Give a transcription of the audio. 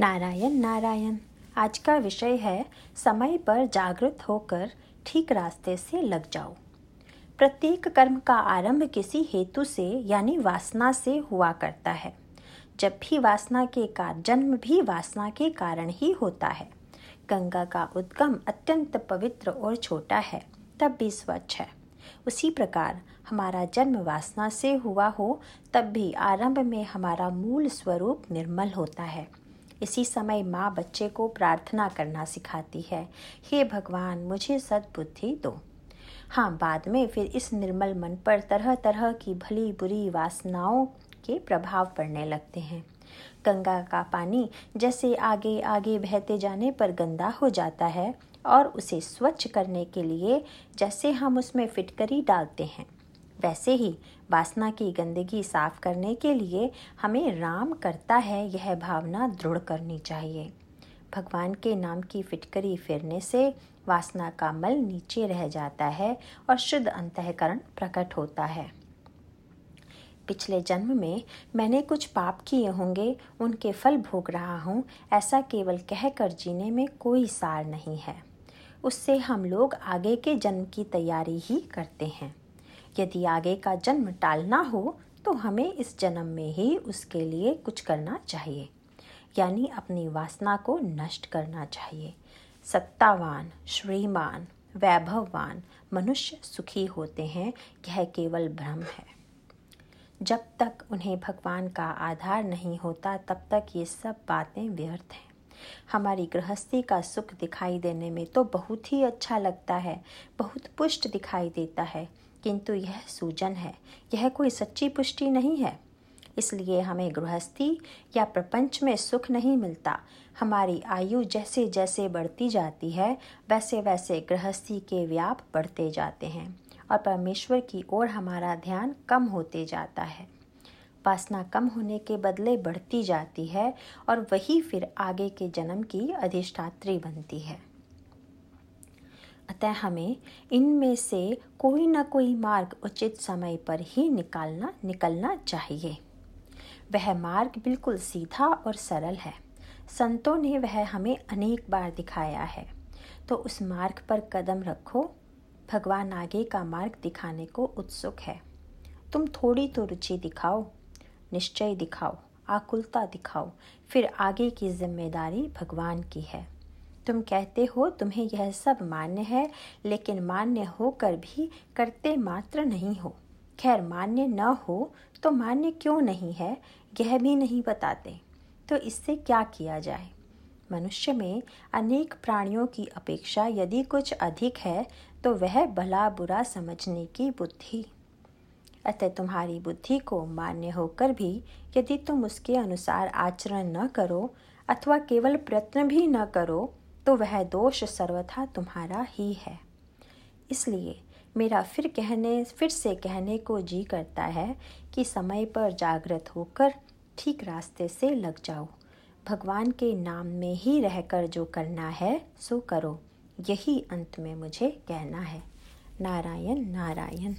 नारायण नारायण। आज का विषय है, समय पर जागृत होकर ठीक रास्ते से लग जाओ। प्रत्येक कर्म का आरंभ किसी हेतु से, यानी वासना से हुआ करता है। जब भी वासना के कारण जन्म भी वासना के कारण ही होता है। गंगा का उद्गम अत्यंत पवित्र और छोटा है, तब भी स्वच्छ है। उसी प्रकार, हमारा जन्म वासना से हुआ हो, तब भी आरंभ में हमारा मूल स्वरूप निर्मल होता है। इसी समय माँ बच्चे को प्रार्थना करना सिखाती है, हे भगवान, मुझे सद्बुद्धि दो। हाँ बाद में फिर इस निर्मल मन पर तरह तरह की भली बुरी वासनाओं के प्रभाव पड़ने लगते हैं। गंगा का पानी जैसे आगे आगे बहते जाने पर गंदा हो जाता है और उसे स्वच्छ करने के लिए जैसे हम उसमें फिटकरी डालते हैं। वैसे ही वासना की गंदगी साफ़ करने के लिए हमें राम करता है, यह भावना दृढ़ करनी चाहिए। भगवान के नाम की फिटकरी फिरने से वासना का मल नीचे रह जाता है और शुद्ध अंतकरण प्रकट होता है। पिछले जन्म में मैंने कुछ पाप किए होंगे, उनके फल भोग रहा हूँ, ऐसा केवल कहकर जीने में कोई सार नहीं है। उससे हम लोग आगे के जन्म की तैयारी ही करते हैं। यदि आगे का जन्म टालना हो तो हमें इस जन्म में ही उसके लिए कुछ करना चाहिए। यानी अपनी वासना को नष्ट करना चाहिए। सत्तावान, श्रीमान, वैभववान मनुष्य सुखी होते हैं, यह केवल भ्रम है। जब तक उन्हें भगवान का आधार नहीं होता, तब तक ये सब बातें व्यर्थ हैं। हमारी गृहस्थी का सुख दिखाई देने में तो बहुत ही अच्छा लगता है, बहुत पुष्ट दिखाई देता है। किंतु यह सूजन है। यह कोई सच्ची पुष्टि नहीं है। इसलिए हमें गृहस्थी या प्रपंच में सुख नहीं मिलता। हमारी आयु जैसे जैसे बढ़ती जाती है, वैसे वैसे गृहस्थी के व्याप बढ़ते जाते हैं और परमेश्वर की ओर हमारा ध्यान कम होते जाता है। वासना कम होने के बदले बढ़ती जाती है और वही फिर आगे के जन्म की अधिष्ठात्री बनती है। अतः हमें इनमें से कोई ना कोई मार्ग उचित समय पर ही निकालना, निकलना चाहिए। वह मार्ग बिल्कुल सीधा और सरल है। संतों ने वह हमें अनेक बार दिखाया है। तो उस मार्ग पर कदम रखो। भगवान आगे का मार्ग दिखाने को उत्सुक है। तुम थोड़ी तो रुचि दिखाओ, निश्चय दिखाओ, आकुलता दिखाओ, फिर आगे की ज़िम्मेदारी भगवान की है। तुम कहते हो, तुम्हें यह सब मान्य है, लेकिन मान्य होकर भी करते मात्र नहीं हो। खैर, मान्य न हो तो मान्य क्यों नहीं है, यह भी नहीं बताते। तो इससे क्या किया जाए? मनुष्य में अनेक प्राणियों की अपेक्षा यदि कुछ अधिक है तो वह भला बुरा समझने की बुद्धि। अतः तुम्हारी बुद्धि को मान्य होकर भी यदि तुम उसके अनुसार आचरण न करो, अथवा केवल प्रयत्न भी न करो तो वह दोष सर्वथा तुम्हारा ही है। इसलिए मेरा फिर कहने, फिर से कहने को जी करता है कि समय पर जागृत होकर ठीक रास्ते से लग जाओ। भगवान के नाम में ही रहकर जो करना है, सो करो। यही अंत में मुझे कहना है। नारायण नारायण।